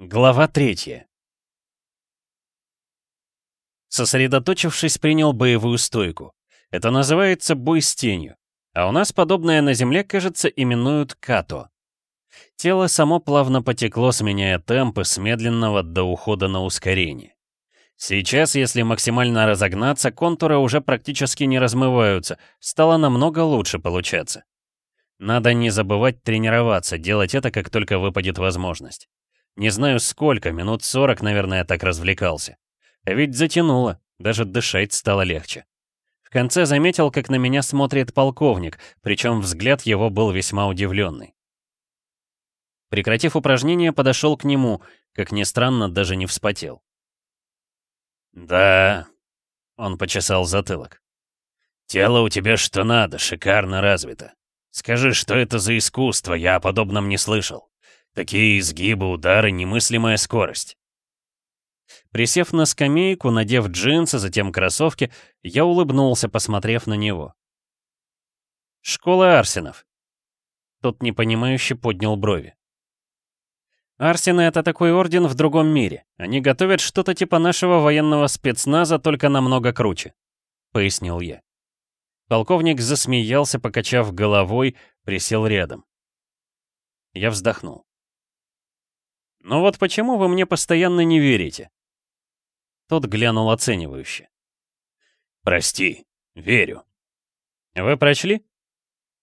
Глава третья. Сосредоточившись, принял боевую стойку. Это называется бой с тенью. А у нас подобное на Земле, кажется, именуют като. Тело само плавно потекло, сменяя темпы с медленного до ухода на ускорение. Сейчас, если максимально разогнаться, контуры уже практически не размываются, стало намного лучше получаться. Надо не забывать тренироваться, делать это, как только выпадет возможность. Не знаю сколько, минут сорок, наверное, так развлекался. А ведь затянуло, даже дышать стало легче. В конце заметил, как на меня смотрит полковник, причем взгляд его был весьма удивленный. Прекратив упражнение, подошел к нему, как ни странно, даже не вспотел. «Да...» — он почесал затылок. «Тело у тебя что надо, шикарно развито. Скажи, что это за искусство, я о подобном не слышал. Такие изгибы, удары, немыслимая скорость». Присев на скамейку, надев джинсы, затем кроссовки, я улыбнулся, посмотрев на него. «Школа Арсенов». Тот непонимающе поднял брови. Арсены — это такой орден в другом мире. Они готовят что-то типа нашего военного спецназа, только намного круче», — пояснил я. Полковник засмеялся, покачав головой, присел рядом. Я вздохнул. «Ну вот почему вы мне постоянно не верите?» Тот глянул оценивающе. «Прости, верю». «Вы прочли?»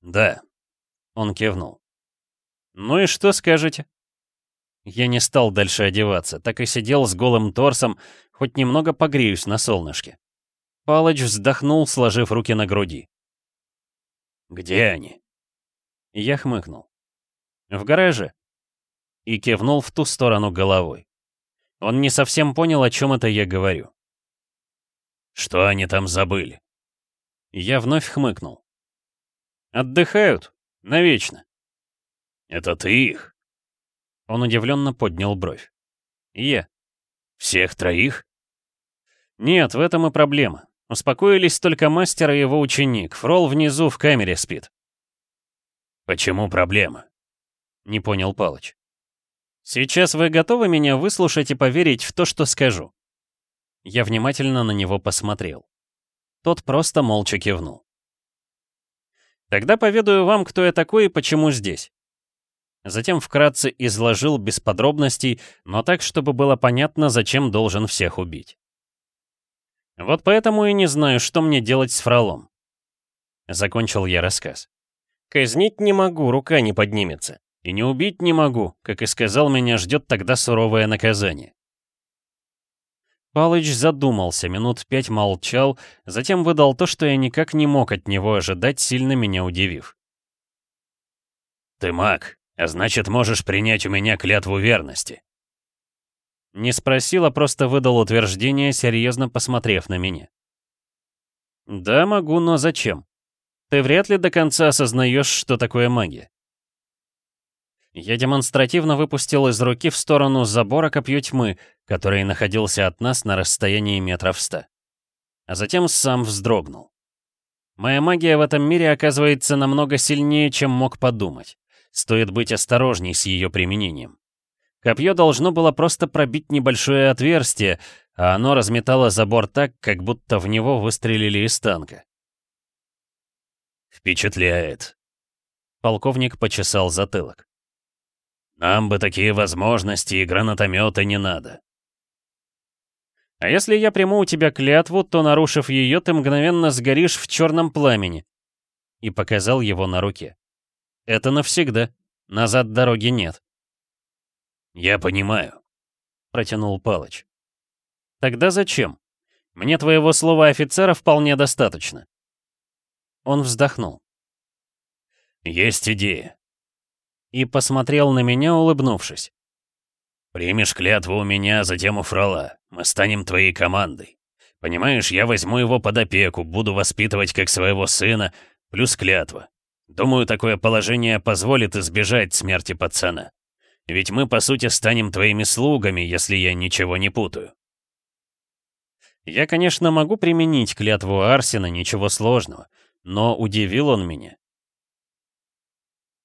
«Да». Он кивнул. «Ну и что скажете?» Я не стал дальше одеваться, так и сидел с голым торсом, хоть немного погреюсь на солнышке. Палыч вздохнул, сложив руки на груди. «Где они?» Я хмыкнул. «В гараже». И кивнул в ту сторону головой. Он не совсем понял, о чем это я говорю. «Что они там забыли?» Я вновь хмыкнул. «Отдыхают. Навечно». «Это ты их?» Он удивленно поднял бровь. «Я». «Всех троих?» «Нет, в этом и проблема. Успокоились только мастер и его ученик. Фрол внизу в камере спит». «Почему проблема?» — не понял Палыч. «Сейчас вы готовы меня выслушать и поверить в то, что скажу?» Я внимательно на него посмотрел. Тот просто молча кивнул. «Тогда поведаю вам, кто я такой и почему здесь. Затем вкратце изложил без подробностей, но так, чтобы было понятно, зачем должен всех убить. Вот поэтому и не знаю, что мне делать с фролом. Закончил я рассказ. Казнить не могу, рука не поднимется. И не убить не могу, как и сказал, меня ждет тогда суровое наказание. Палыч задумался, минут пять молчал, затем выдал то, что я никак не мог от него ожидать, сильно меня удивив. «Ты маг, а значит, можешь принять у меня клятву верности». Не спросил, а просто выдал утверждение, серьезно посмотрев на меня. «Да, могу, но зачем? Ты вряд ли до конца осознаешь, что такое магия». Я демонстративно выпустил из руки в сторону забора копье тьмы, который находился от нас на расстоянии метров ста. А затем сам вздрогнул. Моя магия в этом мире оказывается намного сильнее, чем мог подумать. Стоит быть осторожней с ее применением. Копье должно было просто пробить небольшое отверстие, а оно разметало забор так, как будто в него выстрелили из танка. «Впечатляет», — полковник почесал затылок. «Нам бы такие возможности, и гранатомета не надо». «А если я приму у тебя клятву, то, нарушив ее, ты мгновенно сгоришь в черном пламени», — и показал его на руке. Это навсегда. Назад дороги нет. Я понимаю, протянул Палыч. Тогда зачем? Мне твоего слова офицера вполне достаточно. Он вздохнул. Есть идея. И посмотрел на меня, улыбнувшись. Примешь клятву у меня, затем у Фрола. Мы станем твоей командой. Понимаешь, я возьму его под опеку, буду воспитывать как своего сына, плюс клятва. Думаю, такое положение позволит избежать смерти пацана. Ведь мы, по сути, станем твоими слугами, если я ничего не путаю. Я, конечно, могу применить клятву Арсена, ничего сложного, но удивил он меня.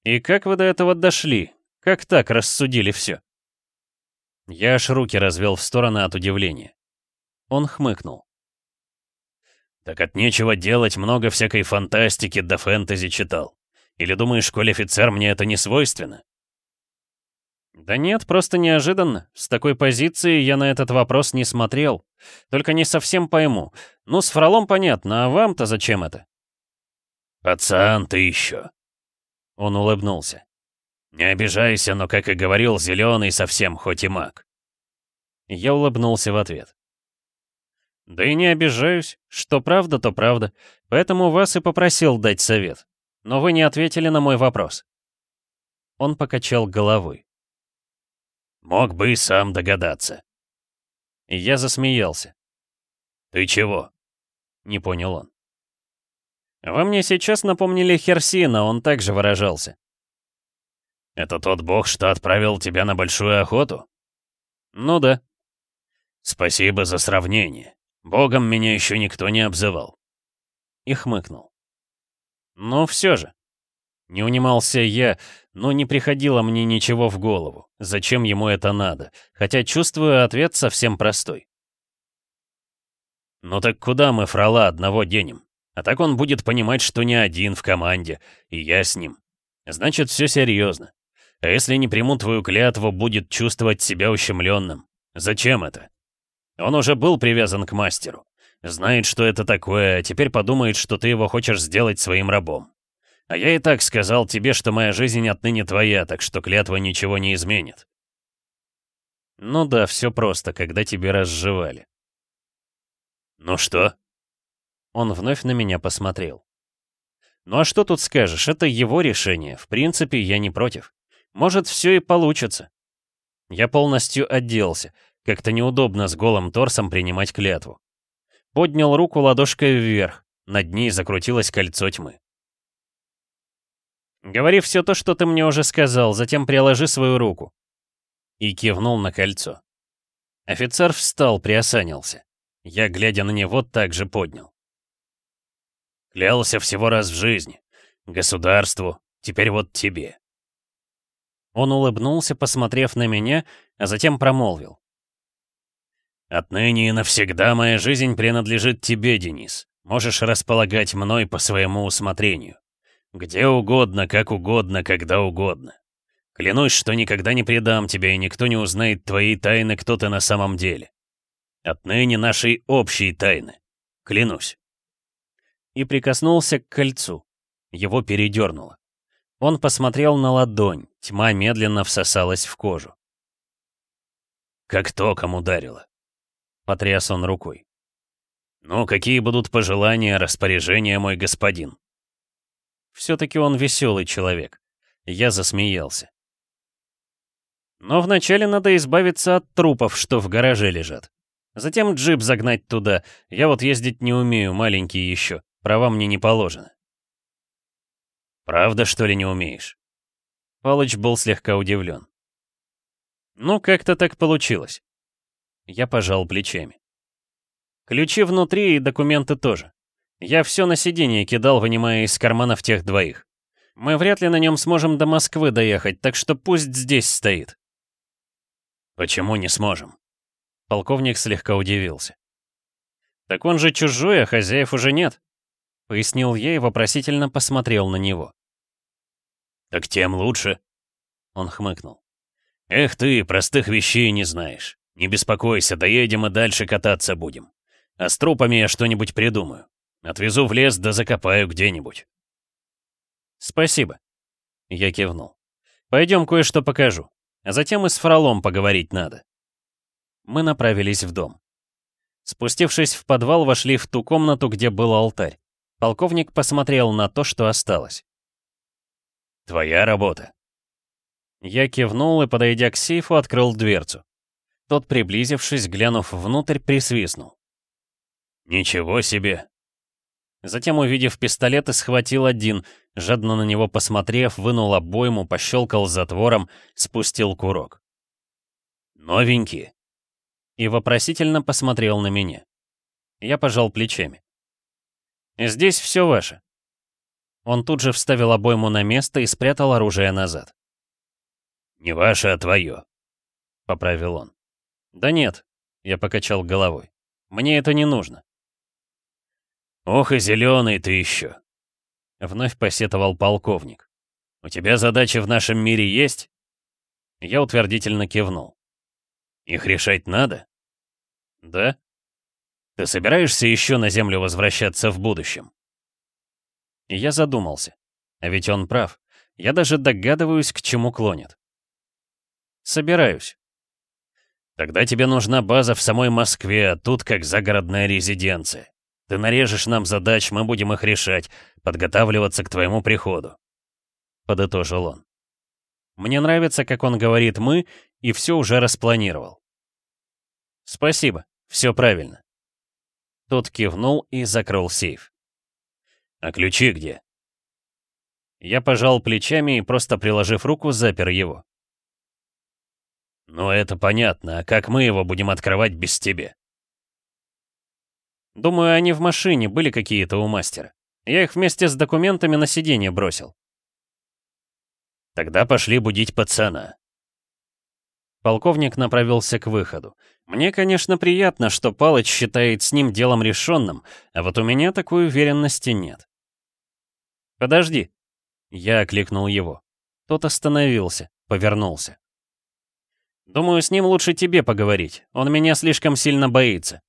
И как вы до этого дошли? Как так рассудили все? Я аж руки развел в стороны от удивления. Он хмыкнул. «Так от нечего делать много всякой фантастики да фэнтези читал. Или думаешь, школе офицер мне это не свойственно?» «Да нет, просто неожиданно. С такой позиции я на этот вопрос не смотрел. Только не совсем пойму. Ну, с Фролом понятно, а вам-то зачем это?» «Пацан ты еще!» Он улыбнулся. «Не обижайся, но, как и говорил, зеленый совсем, хоть и маг». Я улыбнулся в ответ. «Да и не обижаюсь. Что правда, то правда. Поэтому вас и попросил дать совет. Но вы не ответили на мой вопрос». Он покачал головой. Мог бы и сам догадаться. Я засмеялся. «Ты чего?» — не понял он. «Вы мне сейчас напомнили Херсина, он также выражался». «Это тот бог, что отправил тебя на большую охоту?» «Ну да». «Спасибо за сравнение. Богом меня еще никто не обзывал». И хмыкнул. «Ну все же». Не унимался я, но не приходило мне ничего в голову. Зачем ему это надо? Хотя чувствую ответ совсем простой. «Ну так куда мы фрола одного денем? А так он будет понимать, что не один в команде, и я с ним. Значит, все серьезно. А если не приму твою клятву, будет чувствовать себя ущемленным. Зачем это? Он уже был привязан к мастеру. Знает, что это такое, а теперь подумает, что ты его хочешь сделать своим рабом. А я и так сказал тебе, что моя жизнь отныне твоя, так что клятва ничего не изменит. Ну да, все просто, когда тебе разжевали. Ну что? Он вновь на меня посмотрел. Ну а что тут скажешь, это его решение, в принципе, я не против. Может, все и получится. Я полностью оделся, как-то неудобно с голым торсом принимать клятву. Поднял руку ладошкой вверх, над ней закрутилось кольцо тьмы. «Говори все то, что ты мне уже сказал, затем приложи свою руку». И кивнул на кольцо. Офицер встал, приосанился. Я, глядя на него, также поднял. «Клялся всего раз в жизни. Государству, теперь вот тебе». Он улыбнулся, посмотрев на меня, а затем промолвил. «Отныне и навсегда моя жизнь принадлежит тебе, Денис. Можешь располагать мной по своему усмотрению. Где угодно, как угодно, когда угодно. Клянусь, что никогда не предам тебя, и никто не узнает твоей тайны, кто ты на самом деле. Отныне нашей общей тайны. Клянусь. И прикоснулся к кольцу. Его передернуло. Он посмотрел на ладонь, тьма медленно всосалась в кожу. «Как током ударило», — потряс он рукой. «Ну, какие будут пожелания, распоряжения, мой господин?» Все-таки он веселый человек. Я засмеялся. Но вначале надо избавиться от трупов, что в гараже лежат. Затем джип загнать туда. Я вот ездить не умею, маленький еще. Права мне не положено. Правда, что ли, не умеешь? Палыч был слегка удивлен. Ну, как-то так получилось. Я пожал плечами. Ключи внутри и документы тоже. Я все на сиденье кидал, вынимая из карманов тех двоих. Мы вряд ли на нем сможем до Москвы доехать, так что пусть здесь стоит. Почему не сможем? Полковник слегка удивился. Так он же чужой, а хозяев уже нет. Пояснил я и вопросительно посмотрел на него. Так тем лучше. Он хмыкнул. Эх ты, простых вещей не знаешь. Не беспокойся, доедем и дальше кататься будем. А с трупами я что-нибудь придумаю. Отвезу в лес да закопаю где-нибудь. Спасибо. Я кивнул. Пойдем кое-что покажу. А затем и с Фролом поговорить надо. Мы направились в дом. Спустившись в подвал, вошли в ту комнату, где был алтарь. Полковник посмотрел на то, что осталось. «Твоя работа». Я кивнул и, подойдя к сейфу, открыл дверцу. Тот, приблизившись, глянув внутрь, присвистнул. «Ничего себе! Затем, увидев пистолет, и схватил один, жадно на него посмотрев, вынул обойму, пощелкал затвором, спустил курок. «Новенькие?» И вопросительно посмотрел на меня. Я пожал плечами. «Здесь все ваше». Он тут же вставил обойму на место и спрятал оружие назад. «Не ваше, а твое», — поправил он. «Да нет», — я покачал головой. «Мне это не нужно». «Ох и зеленый ты еще!» — вновь посетовал полковник. «У тебя задачи в нашем мире есть?» Я утвердительно кивнул. «Их решать надо?» «Да?» «Ты собираешься еще на Землю возвращаться в будущем?» Я задумался. А ведь он прав. Я даже догадываюсь, к чему клонит. «Собираюсь». «Тогда тебе нужна база в самой Москве, а тут как загородная резиденция. Ты нарежешь нам задач, мы будем их решать, подготавливаться к твоему приходу», — подытожил он. Мне нравится, как он говорит «мы», и все уже распланировал. Спасибо, все правильно. Тот кивнул и закрыл сейф. А ключи где? Я пожал плечами и, просто приложив руку, запер его. «Ну, это понятно. А как мы его будем открывать без тебя?» Думаю, они в машине были какие-то у мастера. Я их вместе с документами на сиденье бросил. Тогда пошли будить пацана. Полковник направился к выходу. Мне, конечно, приятно, что Палыч считает с ним делом решенным, а вот у меня такой уверенности нет. «Подожди!» Я окликнул его. Тот остановился, повернулся. «Думаю, с ним лучше тебе поговорить. Он меня слишком сильно боится.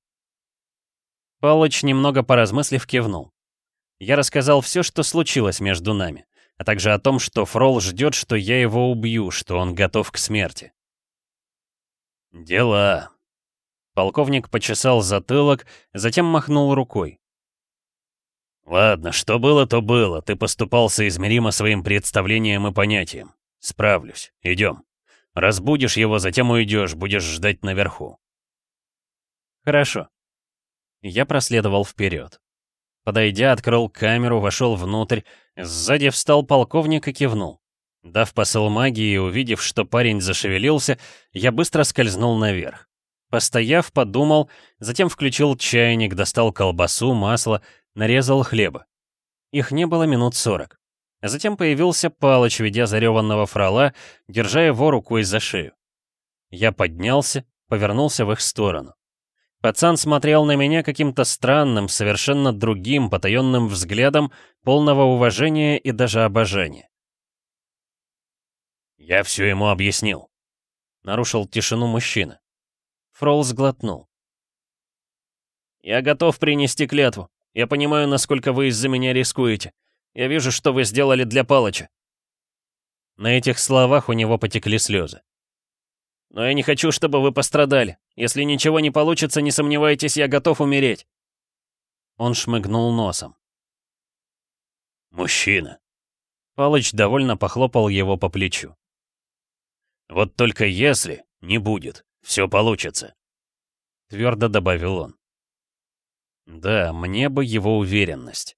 Палыч, немного поразмыслив, кивнул. Я рассказал все, что случилось между нами, а также о том, что Фрол ждет, что я его убью, что он готов к смерти. «Дела». Полковник почесал затылок, затем махнул рукой. «Ладно, что было, то было. Ты поступал соизмеримо своим представлением и понятием. Справлюсь. Идем. Разбудишь его, затем уйдешь, будешь ждать наверху». «Хорошо», я проследовал вперед. Подойдя, открыл камеру, вошел внутрь, сзади встал полковник и кивнул. Дав посыл магии и увидев, что парень зашевелился, я быстро скользнул наверх. Постояв, подумал, затем включил чайник, достал колбасу, масло, нарезал хлеба. Их не было минут сорок. Затем появился Палыч, ведя зареванного фрола, держа его рукой за шею. Я поднялся, повернулся в их сторону. Пацан смотрел на меня каким-то странным, совершенно другим, потаенным взглядом, полного уважения и даже обожания. «Я все ему объяснил», — нарушил тишину мужчина. Фрол сглотнул. «Я готов принести клятву. Я понимаю, насколько вы из-за меня рискуете. Я вижу, что вы сделали для Палыча». На этих словах у него потекли слезы. Но я не хочу, чтобы вы пострадали. Если ничего не получится, не сомневайтесь, я готов умереть. Он шмыгнул носом. «Мужчина!» Палыч довольно похлопал его по плечу. «Вот только если не будет, все получится», — твердо добавил он. Да, мне бы его уверенность.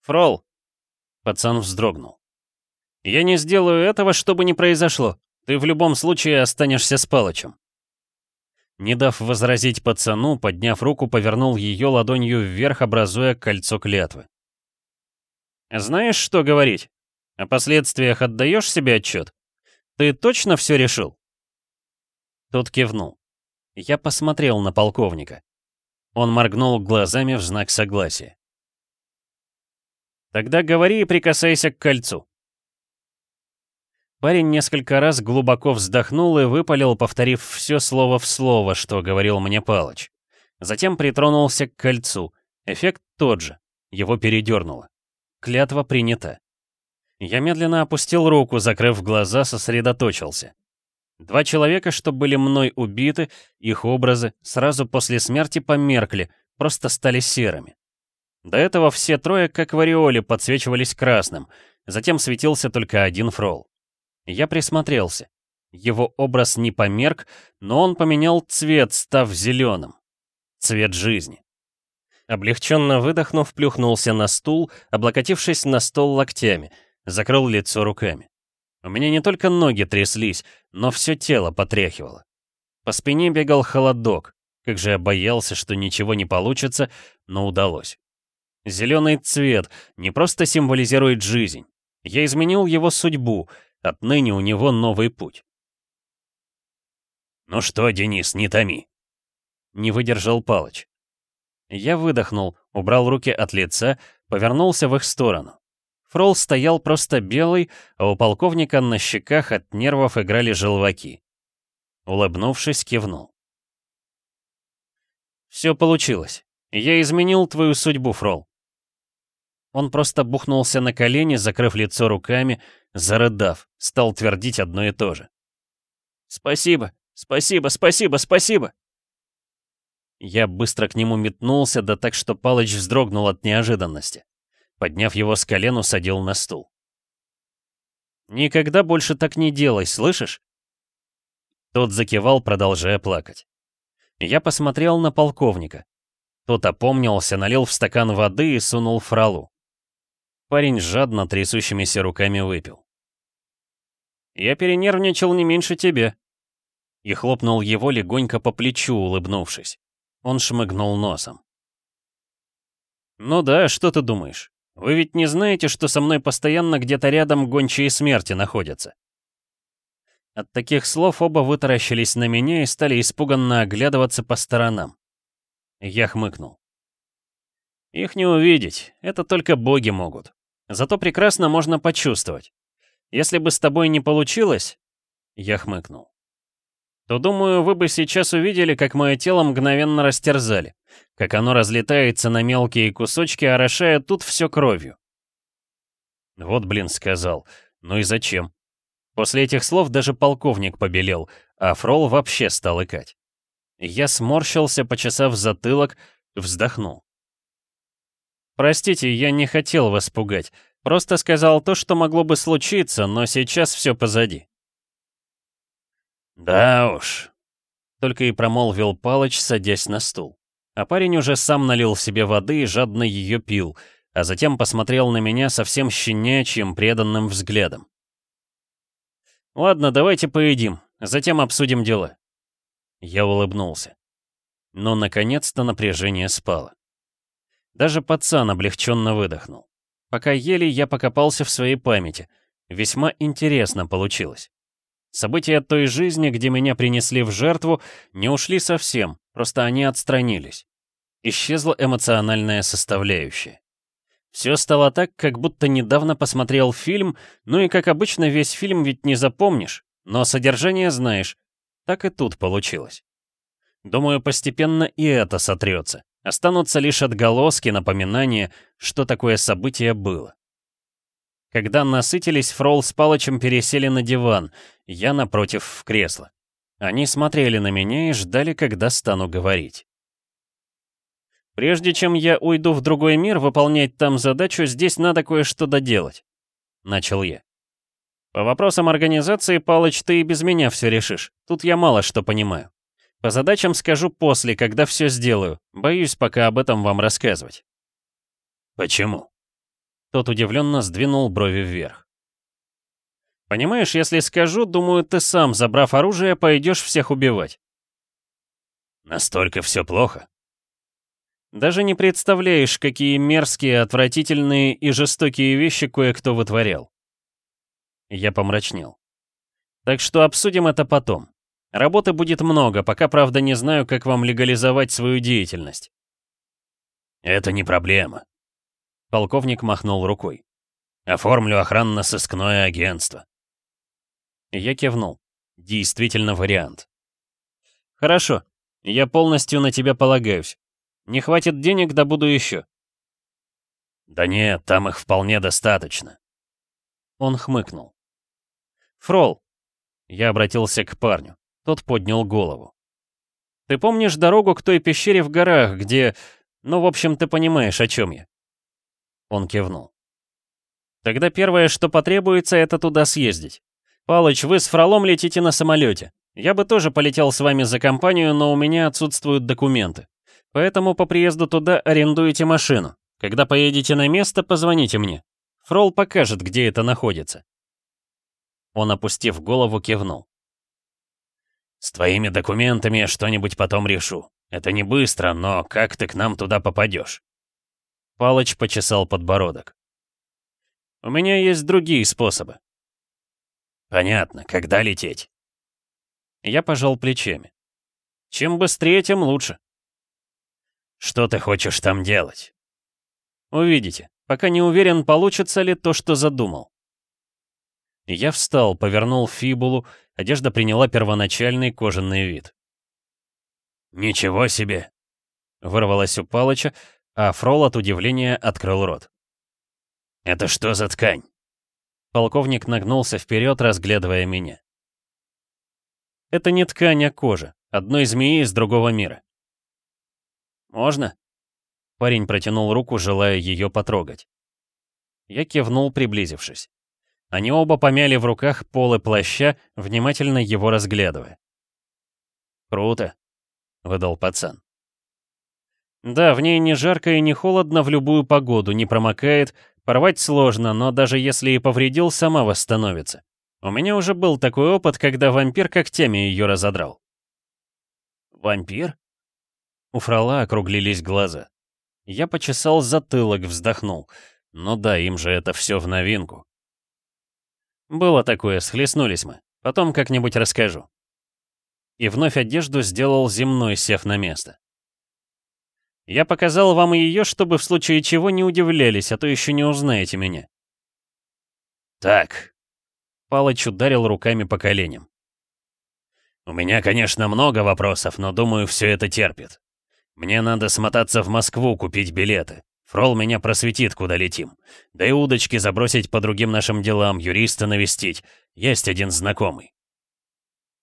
«Фрол!» — пацан вздрогнул. «Я не сделаю этого, чтобы не произошло. Ты в любом случае останешься с Палычем. Не дав возразить пацану, подняв руку, повернул ее ладонью вверх, образуя кольцо клятвы. «Знаешь, что говорить? О последствиях отдаешь себе отчет? Ты точно все решил?» Тот кивнул. Я посмотрел на полковника. Он моргнул глазами в знак согласия. «Тогда говори и прикасайся к кольцу», Парень несколько раз глубоко вздохнул и выпалил, повторив все слово в слово, что говорил мне Палыч. Затем притронулся к кольцу. Эффект тот же. Его передернуло. Клятва принята. Я медленно опустил руку, закрыв глаза, сосредоточился. Два человека, что были мной убиты, их образы сразу после смерти померкли, просто стали серыми. До этого все трое, как в ореоле, подсвечивались красным, затем светился только один фрол. Я присмотрелся. Его образ не померк, но он поменял цвет, став зеленым. Цвет жизни. Облегченно выдохнув, плюхнулся на стул, облокотившись на стол локтями, закрыл лицо руками. У меня не только ноги тряслись, но все тело потряхивало. По спине бегал холодок, как же я боялся, что ничего не получится, но удалось. Зеленый цвет не просто символизирует жизнь. Я изменил его судьбу, Отныне у него новый путь. «Ну что, Денис, не томи!» Не выдержал Палыч. Я выдохнул, убрал руки от лица, повернулся в их сторону. Фрол стоял просто белый, а у полковника на щеках от нервов играли желваки. Улыбнувшись, кивнул. «Все получилось. Я изменил твою судьбу, Фрол». Он просто бухнулся на колени, закрыв лицо руками, зарыдав, стал твердить одно и то же. «Спасибо, спасибо, спасибо, спасибо!» Я быстро к нему метнулся, да так, что Палыч вздрогнул от неожиданности. Подняв его с колен, усадил на стул. «Никогда больше так не делай, слышишь?» Тот закивал, продолжая плакать. Я посмотрел на полковника. Тот опомнился, налил в стакан воды и сунул фралу. Парень жадно трясущимися руками выпил. «Я перенервничал не меньше тебя». И хлопнул его легонько по плечу, улыбнувшись. Он шмыгнул носом. «Ну да, что ты думаешь? Вы ведь не знаете, что со мной постоянно где-то рядом гончие смерти находятся?» От таких слов оба вытаращились на меня и стали испуганно оглядываться по сторонам. Я хмыкнул. «Их не увидеть, это только боги могут. Зато прекрасно можно почувствовать. Если бы с тобой не получилось...» Я хмыкнул то, думаю, вы бы сейчас увидели, как мое тело мгновенно растерзали, как оно разлетается на мелкие кусочки, орошая тут все кровью. Вот, блин, сказал. Ну и зачем? После этих слов даже полковник побелел, а Фрол вообще стал икать. Я сморщился, почесав затылок, вздохнул. «Простите, я не хотел вас пугать. Просто сказал то, что могло бы случиться, но сейчас все позади. «Да уж», — только и промолвил Палыч, садясь на стул. А парень уже сам налил себе воды и жадно ее пил, а затем посмотрел на меня совсем щенячьим преданным взглядом. «Ладно, давайте поедим, затем обсудим дела». Я улыбнулся. Но, наконец-то, напряжение спало. Даже пацан облегченно выдохнул. Пока ели, я покопался в своей памяти. Весьма интересно получилось. События той жизни, где меня принесли в жертву, не ушли совсем, просто они отстранились. Исчезла эмоциональная составляющая. Все стало так, как будто недавно посмотрел фильм, ну и как обычно весь фильм ведь не запомнишь, но содержание знаешь. Так и тут получилось. Думаю, постепенно и это сотрется. Останутся лишь отголоски, напоминания, что такое событие было. Когда насытились, Фрол с Палычем пересели на диван, я напротив в кресло. Они смотрели на меня и ждали, когда стану говорить. «Прежде чем я уйду в другой мир выполнять там задачу, здесь надо кое-что доделать», — начал я. «По вопросам организации, Палыч, ты и без меня все решишь. Тут я мало что понимаю. По задачам скажу после, когда все сделаю. Боюсь пока об этом вам рассказывать». «Почему?» Тот удивленно сдвинул брови вверх. «Понимаешь, если скажу, думаю, ты сам, забрав оружие, пойдешь всех убивать». «Настолько все плохо?» «Даже не представляешь, какие мерзкие, отвратительные и жестокие вещи кое-кто вытворял». Я помрачнел. «Так что обсудим это потом. Работы будет много, пока, правда, не знаю, как вам легализовать свою деятельность». «Это не проблема», Полковник махнул рукой. «Оформлю охранно-сыскное агентство». Я кивнул. Действительно вариант. «Хорошо. Я полностью на тебя полагаюсь. Не хватит денег, да буду еще». «Да нет, там их вполне достаточно». Он хмыкнул. «Фрол». Я обратился к парню. Тот поднял голову. «Ты помнишь дорогу к той пещере в горах, где... Ну, в общем, ты понимаешь, о чем я?» Он кивнул. «Тогда первое, что потребуется, это туда съездить. Палыч, вы с Фролом летите на самолете. Я бы тоже полетел с вами за компанию, но у меня отсутствуют документы. Поэтому по приезду туда арендуете машину. Когда поедете на место, позвоните мне. Фрол покажет, где это находится». Он, опустив голову, кивнул. «С твоими документами я что-нибудь потом решу. Это не быстро, но как ты к нам туда попадешь?» Палыч почесал подбородок. «У меня есть другие способы». «Понятно. Когда лететь?» Я пожал плечами. Чем быстрее, тем лучше. Что ты хочешь там делать? Увидите. Пока не уверен, получится ли то, что задумал. Я встал, повернул фибулу, одежда приняла первоначальный кожаный вид. «Ничего себе!» — вырвалось у Палыча, а Фрол от удивления открыл рот. «Это что за ткань?» Полковник нагнулся вперед, разглядывая меня. «Это не ткань, а кожа. Одной змеи из другого мира». «Можно?» Парень протянул руку, желая ее потрогать. Я кивнул, приблизившись. Они оба помяли в руках полы плаща, внимательно его разглядывая. «Круто», — выдал пацан. «Да, в ней не жарко и не холодно в любую погоду, не промокает, порвать сложно, но даже если и повредил, сама восстановится. У меня уже был такой опыт, когда вампир когтями ее разодрал». «Вампир?» У фрала округлились глаза. Я почесал затылок, вздохнул. Ну да, им же это все в новинку. Было такое, схлестнулись мы. Потом как-нибудь расскажу. И вновь одежду сделал земной, сев на место. Я показал вам ее, чтобы в случае чего не удивлялись, а то еще не узнаете меня. Так. Палыч ударил руками по коленям. У меня, конечно, много вопросов, но думаю, все это терпит. Мне надо смотаться в Москву, купить билеты. Фрол меня просветит, куда летим. Да и удочки забросить по другим нашим делам, юриста навестить. Есть один знакомый.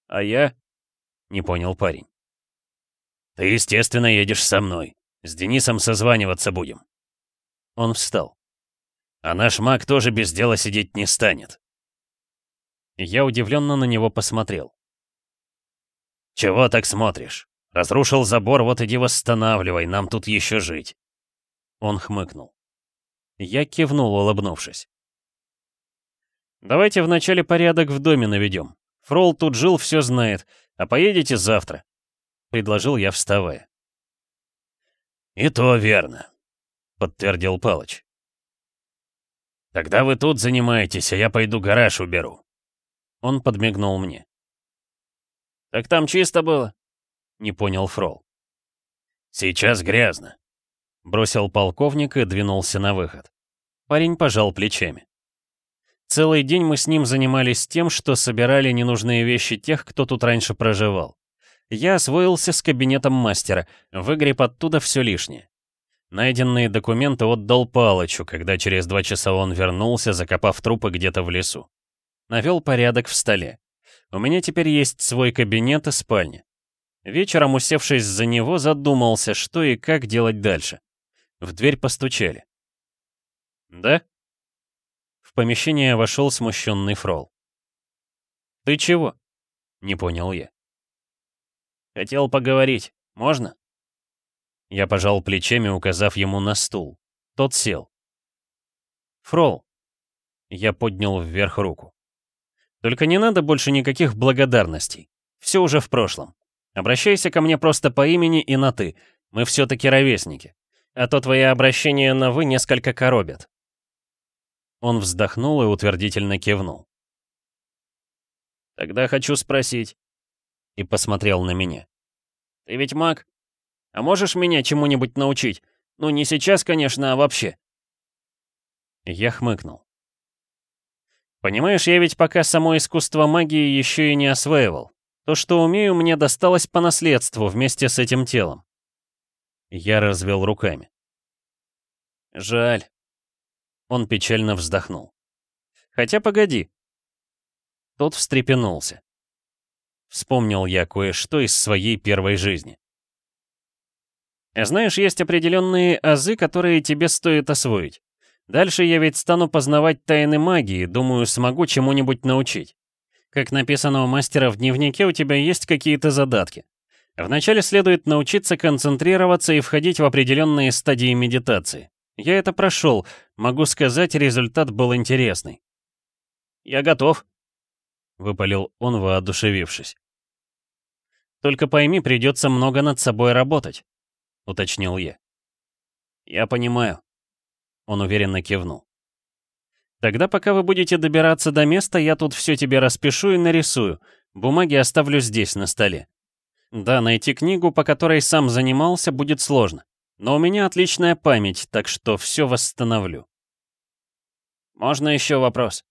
А я? Не понял парень. Ты, естественно, едешь со мной. С Денисом созваниваться будем. Он встал. А наш маг тоже без дела сидеть не станет. Я удивленно на него посмотрел. «Чего так смотришь? Разрушил забор, вот иди восстанавливай, нам тут еще жить». Он хмыкнул. Я кивнул, улыбнувшись. «Давайте вначале порядок в доме наведем. Фрол тут жил, все знает, а поедете завтра», — предложил я, вставая. «И то верно», — подтвердил Палыч. «Тогда вы тут занимаетесь, а я пойду гараж уберу». Он подмигнул мне. «Так там чисто было?» — не понял Фрол. «Сейчас грязно», Бросил полковник и двинулся на выход. Парень пожал плечами. Целый день мы с ним занимались тем, что собирали ненужные вещи тех, кто тут раньше проживал. Я освоился с кабинетом мастера, выгреб оттуда все лишнее. Найденные документы отдал Палычу, когда через два часа он вернулся, закопав трупы где-то в лесу. Навел порядок в столе. У меня теперь есть свой кабинет и спальня. Вечером, усевшись за него, задумался, что и как делать дальше. В дверь постучали. «Да?» В помещение вошел смущенный Фрол. «Ты чего?» — не понял я. «Хотел поговорить. Можно?» Я пожал плечами, указав ему на стул. Тот сел. «Фрол!» Я поднял вверх руку. «Только не надо больше никаких благодарностей. Все уже в прошлом. Обращайся ко мне просто по имени и на «ты». Мы все-таки ровесники а то твои обращения на «вы» несколько коробят». Он вздохнул и утвердительно кивнул. «Тогда хочу спросить». И посмотрел на меня. «Ты ведь маг? А можешь меня чему-нибудь научить? Ну, не сейчас, конечно, а вообще». Я хмыкнул. «Понимаешь, я ведь пока само искусство магии еще и не осваивал. То, что умею, мне досталось по наследству вместе с этим телом. Я развел руками. Жаль. Он печально вздохнул. Хотя погоди. Тот встрепенулся. Вспомнил я кое-что из своей первой жизни. Знаешь, есть определенные азы, которые тебе стоит освоить. Дальше я ведь стану познавать тайны магии, думаю, смогу чему-нибудь научить. Как написано у мастера в дневнике, у тебя есть какие-то задатки. Вначале следует научиться концентрироваться и входить в определенные стадии медитации. Я это прошел, могу сказать, результат был интересный. «Я готов», — выпалил он, воодушевившись. «Только пойми, придется много над собой работать», — уточнил я. «Я понимаю», — он уверенно кивнул. «Тогда, пока вы будете добираться до места, я тут все тебе распишу и нарисую. Бумаги оставлю здесь, на столе. Да, найти книгу, по которой сам занимался, будет сложно. Но у меня отличная память, так что все восстановлю. Можно еще вопрос?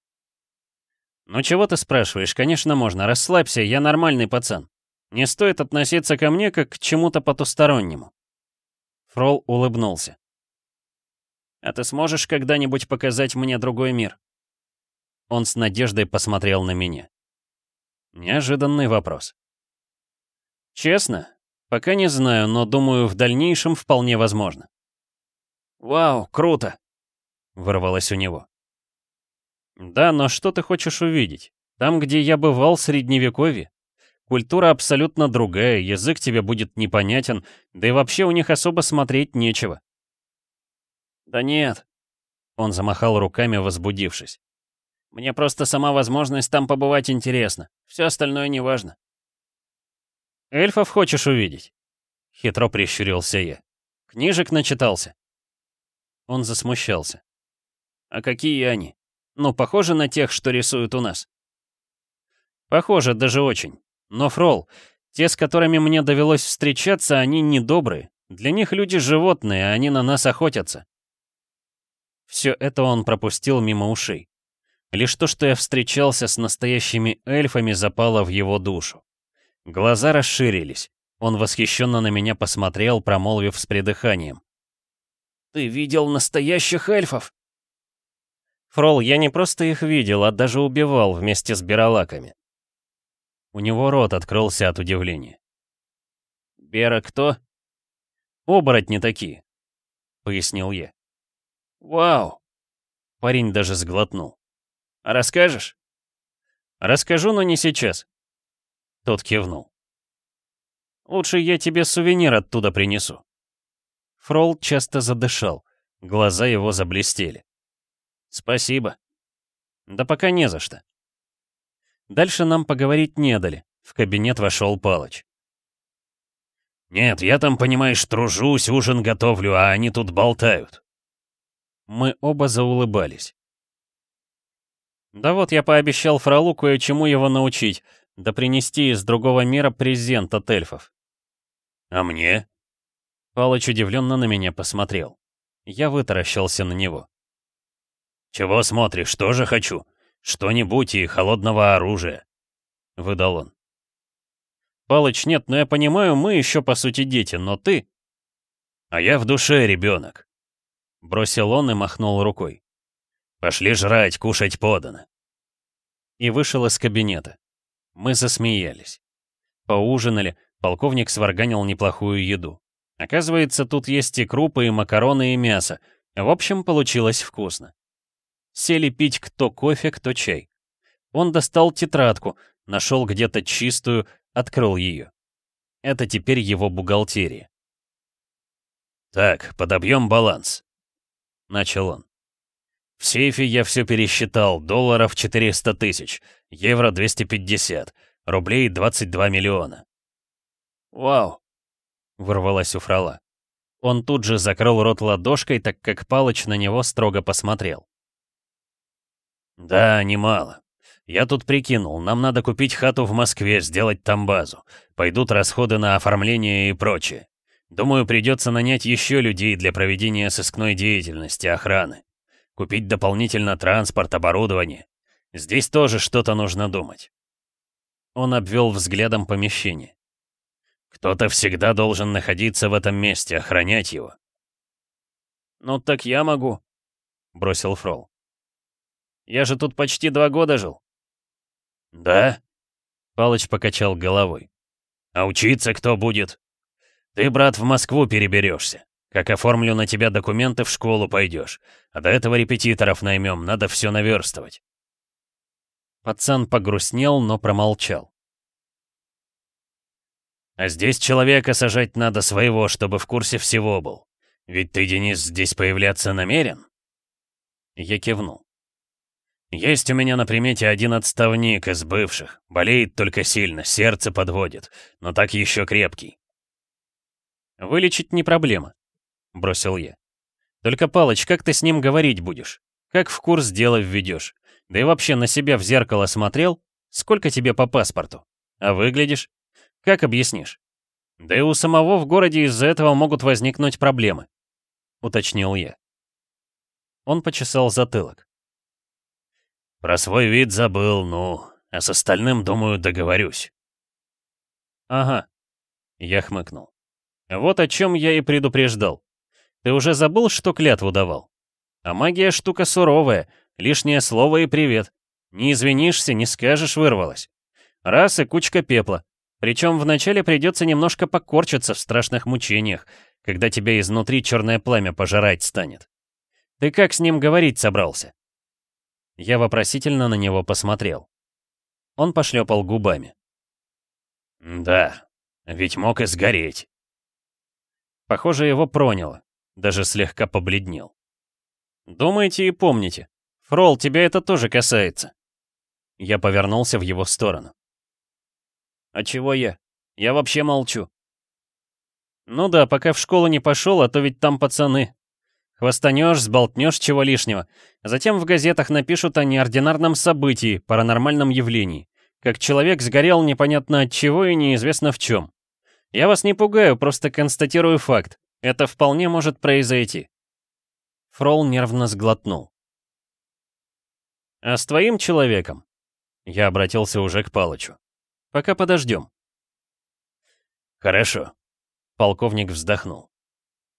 Ну чего ты спрашиваешь? Конечно, можно. Расслабься, я нормальный пацан. Не стоит относиться ко мне как к чему-то потустороннему. Фрол улыбнулся. А ты сможешь когда-нибудь показать мне другой мир? Он с надеждой посмотрел на меня. Неожиданный вопрос. Честно, пока не знаю, но думаю, в дальнейшем вполне возможно. «Вау, круто!» — вырвалось у него. «Да, но что ты хочешь увидеть? Там, где я бывал, средневековье. Культура абсолютно другая, язык тебе будет непонятен, да и вообще у них особо смотреть нечего». «Да нет», — он замахал руками, возбудившись. Мне просто сама возможность там побывать интересна. Все остальное не важно. «Эльфов хочешь увидеть?» — хитро прищурился я. «Книжек начитался?» Он засмущался. «А какие они? Ну, похожи на тех, что рисуют у нас?» «Похоже, даже очень. Но, Фрол, те, с которыми мне довелось встречаться, они недобрые. Для них люди животные, а они на нас охотятся». Все это он пропустил мимо ушей. Лишь то, что я встречался с настоящими эльфами, запало в его душу. Глаза расширились. Он восхищенно на меня посмотрел, промолвив с придыханием. «Ты видел настоящих эльфов?» «Фрол, я не просто их видел, а даже убивал вместе с биролаками». У него рот открылся от удивления. «Бера кто?» «Оборотни такие», — пояснил я. «Вау!» Парень даже сглотнул. А расскажешь?» «Расскажу, но не сейчас». Тот кивнул. «Лучше я тебе сувенир оттуда принесу». Фрол часто задышал, глаза его заблестели. «Спасибо». «Да пока не за что». Дальше нам поговорить не дали. В кабинет вошел Палыч. «Нет, я там, понимаешь, тружусь, ужин готовлю, а они тут болтают». Мы оба заулыбались. Да вот я пообещал Фролу кое-чему его научить, да принести из другого мира презент от эльфов. А мне? Палыч удивленно на меня посмотрел. Я вытаращился на него. «Чего смотришь? Тоже хочу. Что-нибудь и холодного оружия», — выдал он. «Палыч, нет, но я понимаю, мы еще по сути дети, но ты...» «А я в душе ребенок», — бросил он и махнул рукой. Пошли жрать, кушать подано. И вышел из кабинета. Мы засмеялись. Поужинали, полковник сварганил неплохую еду. Оказывается, тут есть и крупы, и макароны, и мясо. В общем, получилось вкусно. Сели пить кто кофе, кто чай. Он достал тетрадку, нашел где-то чистую, открыл ее. Это теперь его бухгалтерия. «Так, подобьем баланс», — начал он. В сейфе я все пересчитал, долларов 400 тысяч, евро 250, рублей 22 миллиона. «Вау!» — вырвалась у Фрала. Он тут же закрыл рот ладошкой, так как Палыч на него строго посмотрел. «Да, немало. Я тут прикинул, нам надо купить хату в Москве, сделать там базу. Пойдут расходы на оформление и прочее. Думаю, придется нанять еще людей для проведения сыскной деятельности, охраны. Купить дополнительно транспорт, оборудование. Здесь тоже что-то нужно думать. Он обвел взглядом помещение. Кто-то всегда должен находиться в этом месте, охранять его. «Ну так я могу», — бросил Фрол. «Я же тут почти два года жил». «Да?» — Палыч покачал головой. «А учиться кто будет? Ты, брат, в Москву переберешься. Как оформлю на тебя документы, в школу пойдешь. А до этого репетиторов наймем, надо все наверстывать. Пацан погрустнел, но промолчал. А здесь человека сажать надо своего, чтобы в курсе всего был. Ведь ты, Денис, здесь появляться намерен? Я кивнул. Есть у меня на примете один отставник из бывших. Болеет только сильно, сердце подводит, но так еще крепкий. Вылечить не проблема бросил я. Только, Палыч, как ты с ним говорить будешь? Как в курс дела введешь? Да и вообще на себя в зеркало смотрел? Сколько тебе по паспорту? А выглядишь? Как объяснишь? Да и у самого в городе из-за этого могут возникнуть проблемы», — уточнил я. Он почесал затылок. «Про свой вид забыл, ну, а с остальным, думаю, договорюсь». «Ага», — я хмыкнул. «Вот о чем я и предупреждал. Ты уже забыл, что клятву давал? А магия штука суровая, лишнее слово и привет. Не извинишься, не скажешь, вырвалась. Раз и кучка пепла. Причем вначале придется немножко покорчиться в страшных мучениях, когда тебя изнутри черное пламя пожирать станет. Ты как с ним говорить собрался?» Я вопросительно на него посмотрел. Он пошлепал губами. «Да, ведь мог и сгореть». Похоже, его проняло, даже слегка побледнел. «Думайте и помните. Фрол, тебя это тоже касается». Я повернулся в его сторону. «А чего я? Я вообще молчу». «Ну да, пока в школу не пошел, а то ведь там пацаны. Хвостанешь, сболтнешь чего лишнего. Затем в газетах напишут о неординарном событии, паранормальном явлении. Как человек сгорел непонятно от чего и неизвестно в чем. Я вас не пугаю, просто констатирую факт. Это вполне может произойти. Фрол нервно сглотнул. «А с твоим человеком?» Я обратился уже к Палычу. «Пока подождем». «Хорошо», — полковник вздохнул.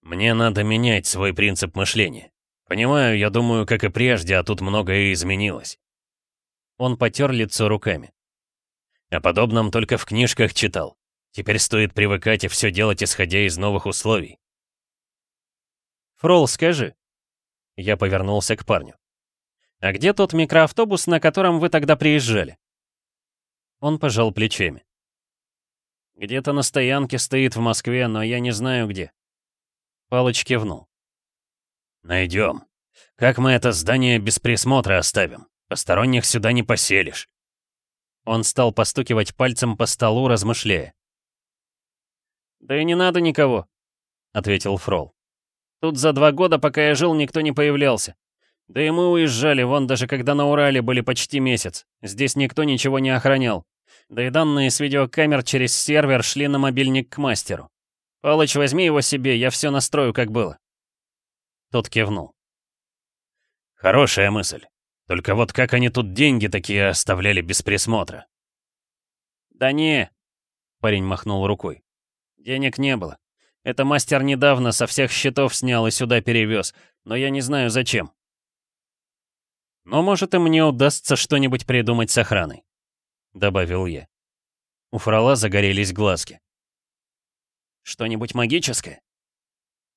«Мне надо менять свой принцип мышления. Понимаю, я думаю, как и прежде, а тут многое изменилось». Он потер лицо руками. О подобном только в книжках читал. Теперь стоит привыкать и все делать, исходя из новых условий. «Фрол, скажи». Я повернулся к парню. «А где тот микроавтобус, на котором вы тогда приезжали?» Он пожал плечами. «Где-то на стоянке стоит в Москве, но я не знаю где». Палыч кивнул. «Найдем. Как мы это здание без присмотра оставим? Посторонних сюда не поселишь». Он стал постукивать пальцем по столу, размышляя. «Да и не надо никого», — ответил Фрол. Тут за два года, пока я жил, никто не появлялся. Да и мы уезжали, вон даже когда на Урале были почти месяц. Здесь никто ничего не охранял. Да и данные с видеокамер через сервер шли на мобильник к мастеру. «Палыч, возьми его себе, я все настрою, как было». Тот кивнул. «Хорошая мысль. Только вот как они тут деньги такие оставляли без присмотра?» «Да не», — парень махнул рукой. «Денег не было. Это мастер недавно со всех счетов снял и сюда перевез, но я не знаю зачем. Но может и мне удастся что-нибудь придумать с охраной, добавил я. У Фрола загорелись глазки. Что-нибудь магическое?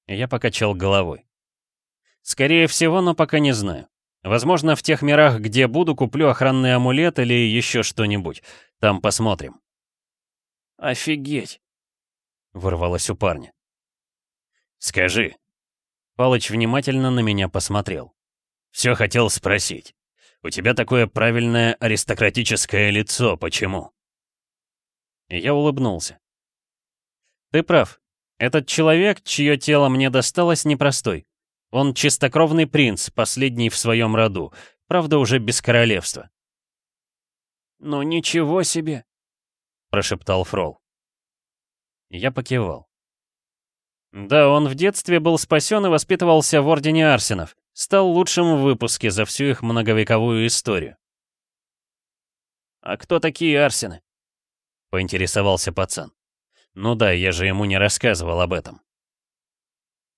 Я покачал головой. Скорее всего, но пока не знаю. Возможно, в тех мирах, где буду, куплю охранный амулет или еще что-нибудь. Там посмотрим. Офигеть. — вырвалось у парня. «Скажи». Палыч внимательно на меня посмотрел. «Все хотел спросить. У тебя такое правильное аристократическое лицо, почему?» Я улыбнулся. «Ты прав. Этот человек, чье тело мне досталось, непростой. Он чистокровный принц, последний в своем роду, правда, уже без королевства». «Ну ничего себе!» — прошептал Фрол. Я покивал. Да, он в детстве был спасен и воспитывался в Ордене Арсенов. Стал лучшим в выпуске за всю их многовековую историю. «А кто такие Арсены?» — поинтересовался пацан. «Ну да, я же ему не рассказывал об этом».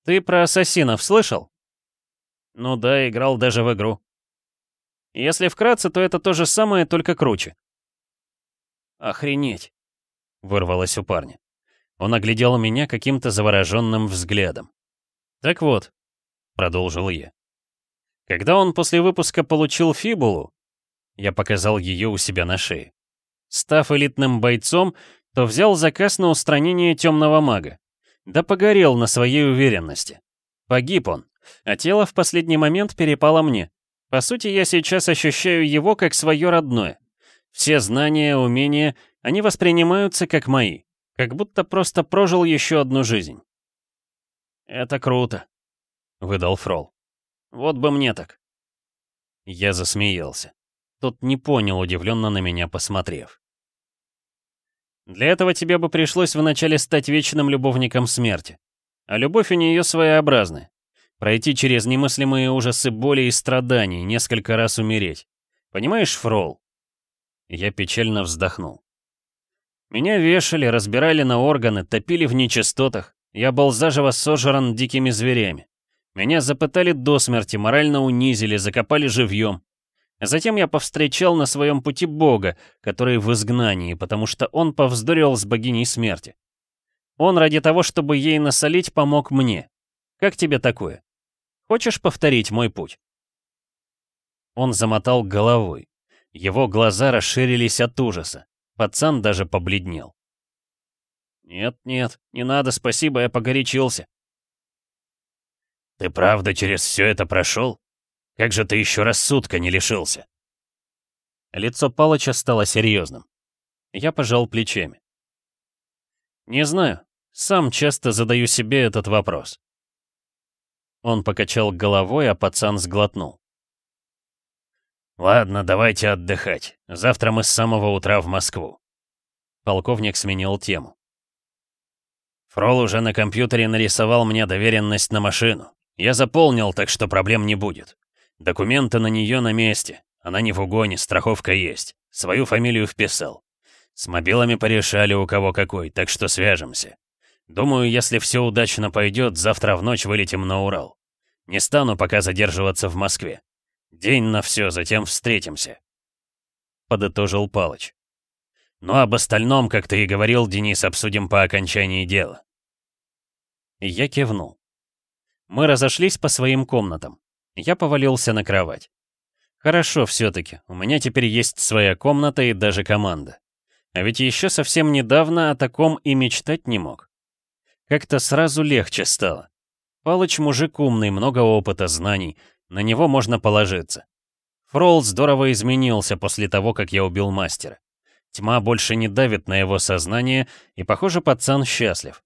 «Ты про ассасинов слышал?» «Ну да, играл даже в игру». «Если вкратце, то это то же самое, только круче». «Охренеть!» — вырвалось у парня. Он оглядел меня каким-то завороженным взглядом. «Так вот», — продолжил я, — «когда он после выпуска получил фибулу, я показал ее у себя на шее, став элитным бойцом, то взял заказ на устранение темного мага. Да погорел на своей уверенности. Погиб он, а тело в последний момент перепало мне. По сути, я сейчас ощущаю его как свое родное. Все знания, умения, они воспринимаются как мои. Как будто просто прожил еще одну жизнь. «Это круто», — выдал Фрол. «Вот бы мне так». Я засмеялся. Тот не понял, удивленно на меня посмотрев. Для этого тебе бы пришлось вначале стать вечным любовником смерти. А любовь у нее своеобразная. Пройти через немыслимые ужасы боли и страданий, несколько раз умереть. Понимаешь, Фрол? Я печально вздохнул. Меня вешали, разбирали на органы, топили в нечистотах. Я был заживо сожран дикими зверями. Меня запытали до смерти, морально унизили, закопали живьем. Затем я повстречал на своем пути Бога, который в изгнании, потому что он повздорил с богиней смерти. Он ради того, чтобы ей насолить, помог мне. Как тебе такое? Хочешь повторить мой путь?» Он замотал головой. Его глаза расширились от ужаса. Пацан даже побледнел. «Нет-нет, не надо, спасибо, я погорячился». «Ты правда через все это прошел? Как же ты еще рассудка не лишился?» Лицо Палыча стало серьезным. Я пожал плечами. «Не знаю. Сам часто задаю себе этот вопрос. Он покачал головой, а пацан сглотнул. «Ладно, давайте отдыхать. Завтра мы с самого утра в Москву». Полковник сменил тему. Фрол уже на компьютере нарисовал мне доверенность на машину. Я заполнил, так что проблем не будет. Документы на нее на месте. Она не в угоне, страховка есть. Свою фамилию вписал. С мобилами порешали, у кого какой, так что свяжемся. Думаю, если все удачно пойдет, завтра в ночь вылетим на Урал. Не стану пока задерживаться в Москве. День на все, затем встретимся. Подытожил Палыч. Ну, об остальном, как ты и говорил, Денис, обсудим по окончании дела. Я кивнул. Мы разошлись по своим комнатам. Я повалился на кровать. Хорошо все-таки, у меня теперь есть своя комната и даже команда. А ведь еще совсем недавно о таком и мечтать не мог. Как-то сразу легче стало. Палыч мужик умный, много опыта, знаний. На него можно положиться. Фрол здорово изменился после того, как я убил мастера. Тьма больше не давит на его сознание, и, похоже, пацан счастлив.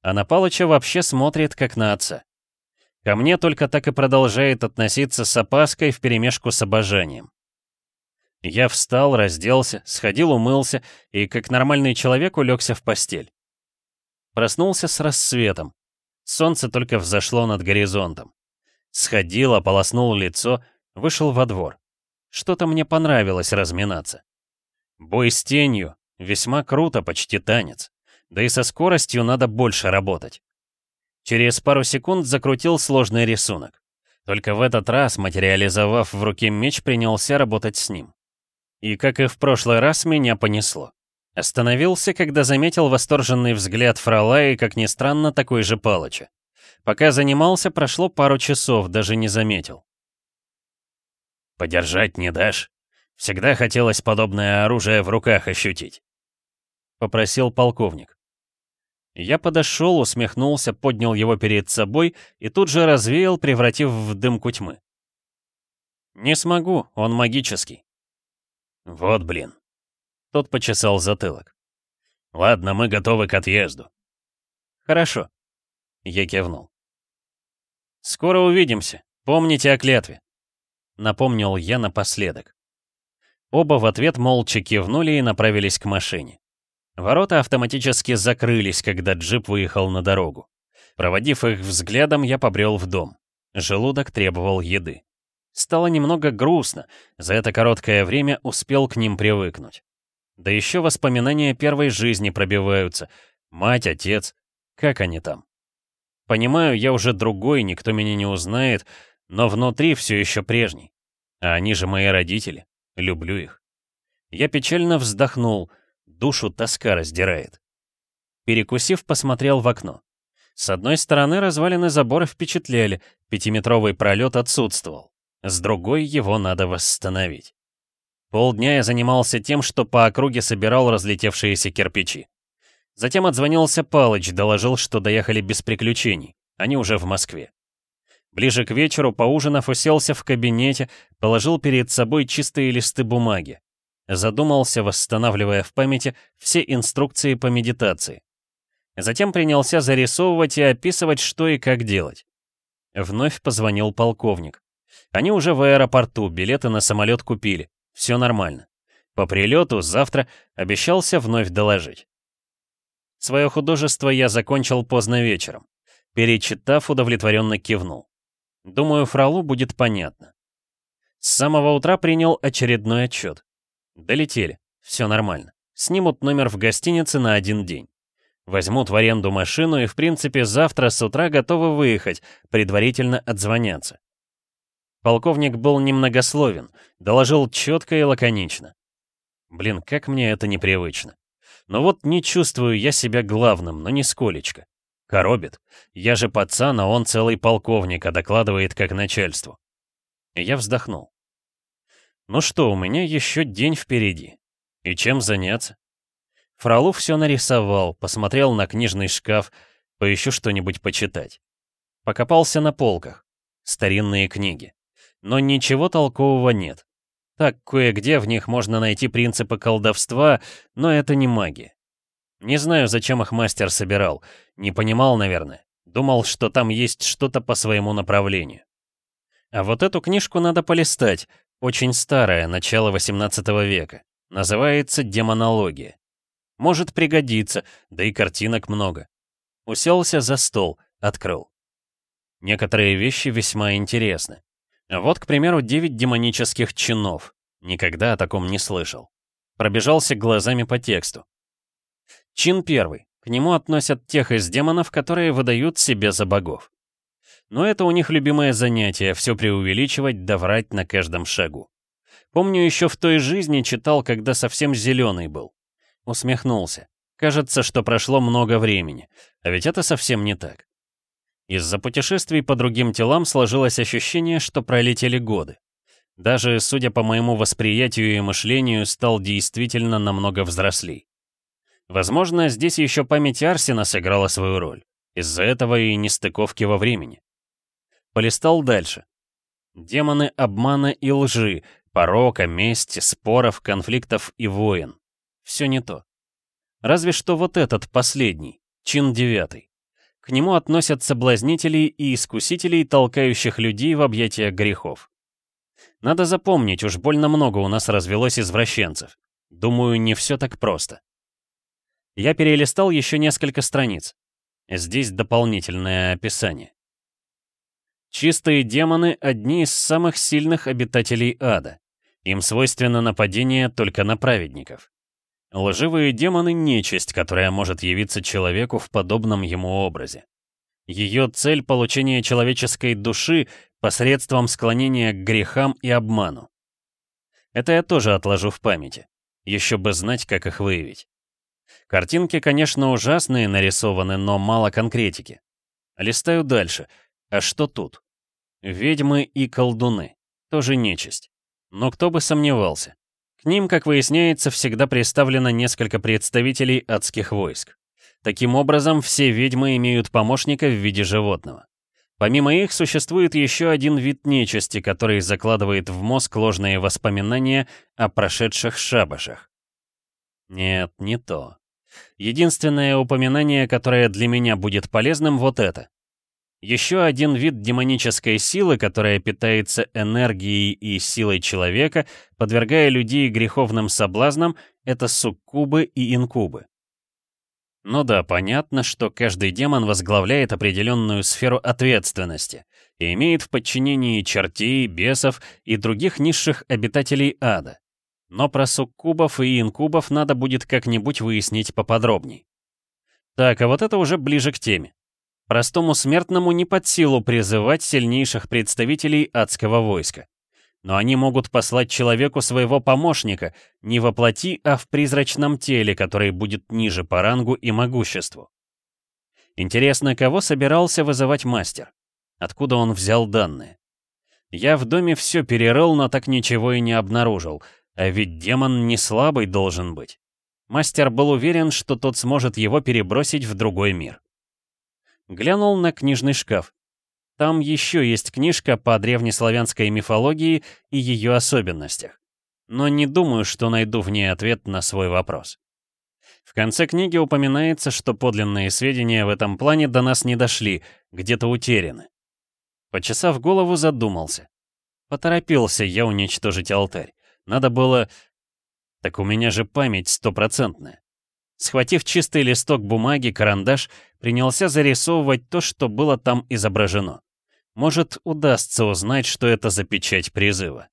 А на Палыча вообще смотрит, как на отца. Ко мне только так и продолжает относиться с опаской вперемешку с обожанием. Я встал, разделся, сходил, умылся и, как нормальный человек, улегся в постель. Проснулся с рассветом. Солнце только взошло над горизонтом. Сходил, ополоснул лицо, вышел во двор. Что-то мне понравилось разминаться. Бой с тенью — весьма круто, почти танец. Да и со скоростью надо больше работать. Через пару секунд закрутил сложный рисунок. Только в этот раз, материализовав в руке меч, принялся работать с ним. И как и в прошлый раз, меня понесло. Остановился, когда заметил восторженный взгляд Фрала и, как ни странно, такой же Палыча. Пока занимался, прошло пару часов, даже не заметил. «Подержать не дашь? Всегда хотелось подобное оружие в руках ощутить», — попросил полковник. Я подошел, усмехнулся, поднял его перед собой и тут же развеял, превратив в дымку тьмы. «Не смогу, он магический». «Вот блин, тот почесал затылок. «Ладно, мы готовы к отъезду». «Хорошо», — я кивнул. «Скоро увидимся. Помните о клятве», — напомнил я напоследок. Оба в ответ молча кивнули и направились к машине. Ворота автоматически закрылись, когда джип выехал на дорогу. Проводив их взглядом, я побрел в дом. Желудок требовал еды. Стало немного грустно, за это короткое время успел к ним привыкнуть. Да еще воспоминания первой жизни пробиваются. Мать, отец. Как они там? Понимаю, я уже другой, никто меня не узнает, но внутри все еще прежний. А они же мои родители. Люблю их. Я печально вздохнул, душу тоска раздирает. Перекусив, посмотрел в окно. С одной стороны развалины забора впечатляли, пятиметровый пролет отсутствовал. С другой его надо восстановить. Полдня я занимался тем, что по округе собирал разлетевшиеся кирпичи. Затем отзвонился Палыч, доложил, что доехали без приключений. Они уже в Москве. Ближе к вечеру, поужинав, уселся в кабинете, положил перед собой чистые листы бумаги. Задумался, восстанавливая в памяти все инструкции по медитации. Затем принялся зарисовывать и описывать, что и как делать. Вновь позвонил полковник. Они уже в аэропорту, билеты на самолет купили. Все нормально. По прилету завтра обещался вновь доложить. Свое художество я закончил поздно вечером. Перечитав, удовлетворенно кивнул. Думаю, Фролу будет понятно. С самого утра принял очередной отчет. Долетели, все нормально. Снимут номер в гостинице на один день. Возьмут в аренду машину и, в принципе, завтра с утра готовы выехать, предварительно отзвоняться. Полковник был немногословен, доложил четко и лаконично. Блин, как мне это непривычно. Но вот не чувствую я себя главным, но нисколечко. Коробит. Я же пацан, а он целый полковник, а докладывает как начальству. Я вздохнул. Ну что, у меня еще день впереди. И чем заняться? Фролов все нарисовал, посмотрел на книжный шкаф, поищу что-нибудь почитать. Покопался на полках. Старинные книги. Но ничего толкового нет. Так, кое-где в них можно найти принципы колдовства, но это не магия. Не знаю, зачем их мастер собирал. Не понимал, наверное. Думал, что там есть что-то по своему направлению. А вот эту книжку надо полистать. Очень старая, начало 18 века. Называется «Демонология». Может пригодиться, да и картинок много. Уселся за стол, открыл. Некоторые вещи весьма интересны. Вот, к примеру, девять демонических чинов. Никогда о таком не слышал. Пробежался глазами по тексту. Чин первый. К нему относят тех из демонов, которые выдают себе за богов. Но это у них любимое занятие — все преувеличивать да врать на каждом шагу. Помню, еще в той жизни читал, когда совсем зеленый был. Усмехнулся. Кажется, что прошло много времени. А ведь это совсем не так. Из-за путешествий по другим телам сложилось ощущение, что пролетели годы. Даже, судя по моему восприятию и мышлению, стал действительно намного взрослей. Возможно, здесь еще память Арсена сыграла свою роль. Из-за этого и нестыковки во времени. Полистал дальше. Демоны обмана и лжи, порока, мести, споров, конфликтов и войн. Все не то. Разве что вот этот последний, чин девятый. К нему относят соблазнителей и искусителей, толкающих людей в объятия грехов. Надо запомнить, уж больно много у нас развелось извращенцев. Думаю, не все так просто. Я перелистал еще несколько страниц. Здесь дополнительное описание. Чистые демоны — одни из самых сильных обитателей ада. Им свойственно нападение только на праведников. Лживые демоны — нечисть, которая может явиться человеку в подобном ему образе. Ее цель — получение человеческой души посредством склонения к грехам и обману. Это я тоже отложу в памяти. Еще бы знать, как их выявить. Картинки, конечно, ужасные нарисованы, но мало конкретики. Листаю дальше. А что тут? Ведьмы и колдуны. Тоже нечисть. Но кто бы сомневался. К ним, как выясняется, всегда представлено несколько представителей адских войск. Таким образом, все ведьмы имеют помощника в виде животного. Помимо их, существует еще один вид нечисти, который закладывает в мозг ложные воспоминания о прошедших шабашах. Нет, не то. Единственное упоминание, которое для меня будет полезным, вот это. Еще один вид демонической силы, которая питается энергией и силой человека, подвергая людей греховным соблазнам, это суккубы и инкубы. Ну да, понятно, что каждый демон возглавляет определенную сферу ответственности и имеет в подчинении чертей, бесов и других низших обитателей ада. Но про суккубов и инкубов надо будет как-нибудь выяснить поподробней. Так, а вот это уже ближе к теме. Простому смертному не под силу призывать сильнейших представителей адского войска. Но они могут послать человеку своего помощника, не во плоти, а в призрачном теле, который будет ниже по рангу и могуществу. Интересно, кого собирался вызывать мастер? Откуда он взял данные? Я в доме все перерыл, но так ничего и не обнаружил, а ведь демон не слабый должен быть. Мастер был уверен, что тот сможет его перебросить в другой мир. Глянул на книжный шкаф. Там еще есть книжка по древнеславянской мифологии и ее особенностях. Но не думаю, что найду в ней ответ на свой вопрос. В конце книги упоминается, что подлинные сведения в этом плане до нас не дошли, где-то утеряны. Почесав голову, задумался. Поторопился я уничтожить алтарь. Надо было... Так у меня же память стопроцентная. Схватив чистый листок бумаги, карандаш, принялся зарисовывать то, что было там изображено. Может, удастся узнать, что это за печать призыва.